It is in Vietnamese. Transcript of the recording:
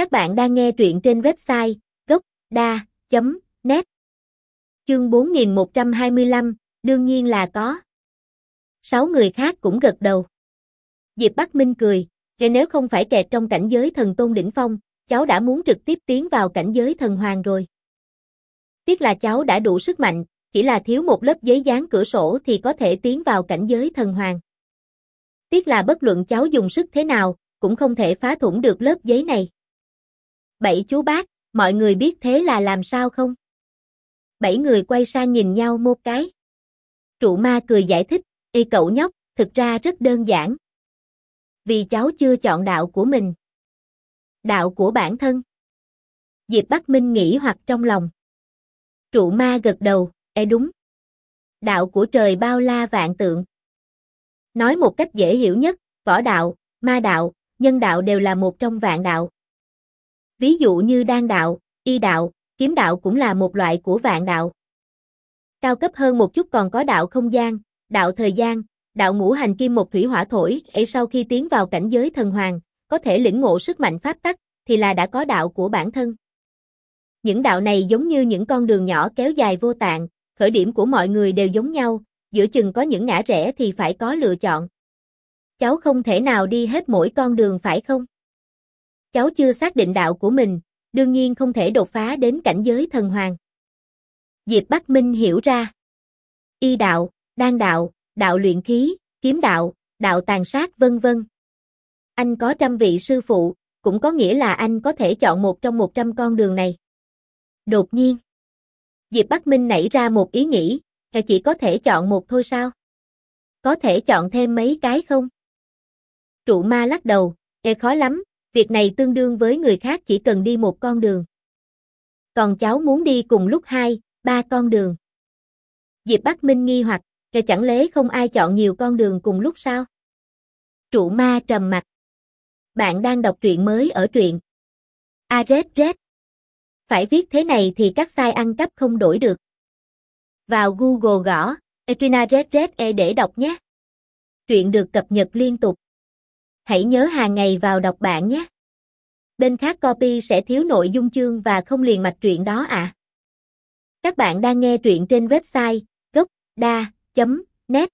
Các bạn đang nghe truyện trên website gocda.net Chương 4125, đương nhiên là có. Sáu người khác cũng gật đầu. Diệp Bắc Minh cười, nếu không phải kẹt trong cảnh giới thần tôn đỉnh phong, cháu đã muốn trực tiếp tiến vào cảnh giới thần hoàng rồi. Tiếc là cháu đã đủ sức mạnh, chỉ là thiếu một lớp giấy dán cửa sổ thì có thể tiến vào cảnh giới thần hoàng. Tiếc là bất luận cháu dùng sức thế nào, cũng không thể phá thủng được lớp giấy này. Bảy chú bác, mọi người biết thế là làm sao không? Bảy người quay sang nhìn nhau một cái. Trụ ma cười giải thích, y cậu nhóc, thực ra rất đơn giản. Vì cháu chưa chọn đạo của mình. Đạo của bản thân. Diệp Bắc Minh nghĩ hoặc trong lòng. Trụ ma gật đầu, e đúng. Đạo của trời bao la vạn tượng. Nói một cách dễ hiểu nhất, võ đạo, ma đạo, nhân đạo đều là một trong vạn đạo. Ví dụ như đan đạo, y đạo, kiếm đạo cũng là một loại của vạn đạo. Cao cấp hơn một chút còn có đạo không gian, đạo thời gian, đạo ngũ hành kim một thủy hỏa thổi, ấy sau khi tiến vào cảnh giới thần hoàng, có thể lĩnh ngộ sức mạnh pháp tắc, thì là đã có đạo của bản thân. Những đạo này giống như những con đường nhỏ kéo dài vô tạng, khởi điểm của mọi người đều giống nhau, giữa chừng có những ngã rẽ thì phải có lựa chọn. Cháu không thể nào đi hết mỗi con đường phải không? Cháu chưa xác định đạo của mình, đương nhiên không thể đột phá đến cảnh giới thần hoàng. Diệp Bắc Minh hiểu ra. Y đạo, đan đạo, đạo luyện khí, kiếm đạo, đạo tàn sát vân vân. Anh có trăm vị sư phụ, cũng có nghĩa là anh có thể chọn một trong một trăm con đường này. Đột nhiên, Diệp Bắc Minh nảy ra một ý nghĩ, là chỉ có thể chọn một thôi sao? Có thể chọn thêm mấy cái không? Trụ ma lắc đầu, e khó lắm, việc này tương đương với người khác chỉ cần đi một con đường. Còn cháu muốn đi cùng lúc hai, ba con đường. Diệp Bắc Minh nghi hoặc, kẻ chẳng lẽ không ai chọn nhiều con đường cùng lúc sao? Trụ ma trầm mặt. Bạn đang đọc truyện mới ở truyện. A rết rết. Phải viết thế này thì các sai ăn cắp không đổi được. Vào Google gõ, Etrina rết rết E để đọc nhé. Truyện được cập nhật liên tục. Hãy nhớ hàng ngày vào đọc bạn nhé. Bên khác copy sẽ thiếu nội dung chương và không liền mạch truyện đó ạ. À. Các bạn đang nghe truyện trên website gocda.net